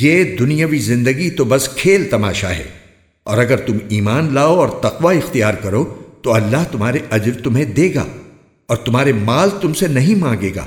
یہ دنیاوی زندگی تو بس کھیل تماشا ہے۔ اور اگر تم ایمان لاؤ اور تقوی اختیار کرو، تو اللہ تمہارے اجر تمہیں دے گا اور تمہارے مال تم سے نہیں مانگے گا۔